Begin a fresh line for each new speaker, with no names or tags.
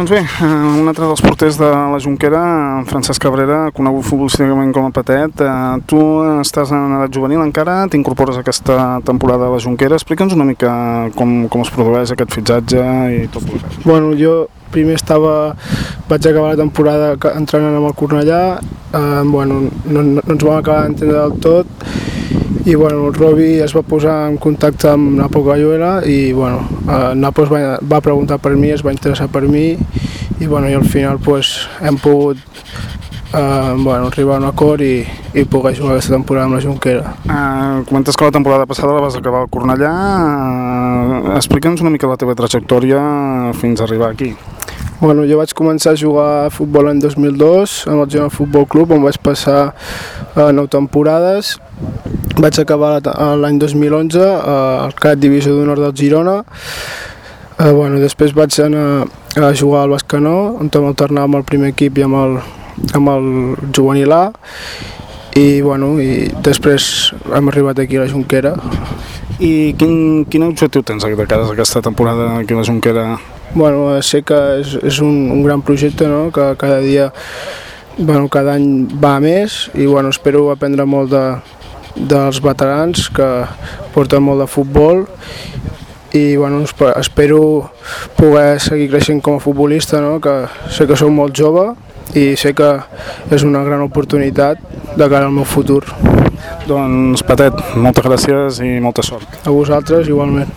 Doncs bé, eh, un altre dels porters de la Junquera, en Francesc Cabrera, conegut futbolísticament com a Patet. Eh, tu estàs en edat juvenil encara, t'incorpores aquesta temporada a la Junquera. Explica'ns una mica com, com es produeix aquest fitxatge i tot plegat.
Bueno, jo primer estava, vaig acabar la temporada entrenant amb el Cornellà, eh, bueno, no, no, no ens vam acabar d'entendre del tot i bueno, el Robi es va posar en contacte amb Napo Galluela i bueno, eh, Napo va, va preguntar per mi, es va interessar per mi i bueno, i al final pues, hem pogut eh, bueno, arribar a un acord i, i poder jugar aquesta temporada amb la Junquera.
Eh, comentes que la temporada passada la vas acabar al Cornellà. Eh, Explica'ns una mica la teva trajectòria fins a arribar aquí.
Bueno, jo vaig començar a jugar a futbol en 2002 amb el Girona Futbol Club on vaig passar eh, 9 temporades vaig acabar eh, l'any 2011 eh, al CAT Divisió d'Honor del Girona eh, bueno, després vaig anar a jugar al Bascanó on vam alternar amb el primer equip i amb el, amb el juvenil A i, bueno, i després hem arribat aquí a la Junquera
I quin, quin objectiu tens de cara a aquesta temporada aquí a la Junquera?
Bueno, sé que és, és un, un gran projecte, no? que cada dia, bueno, cada any va més i bueno, espero aprendre molt de, dels veterans que porten molt de futbol i bueno, espe- espero poder seguir creixent com a futbolista, no? que sé que sóc molt jove i sé que és una gran oportunitat de cara al meu futur.
Doncs Patet, moltes gràcies i molta sort.
A vosaltres igualment.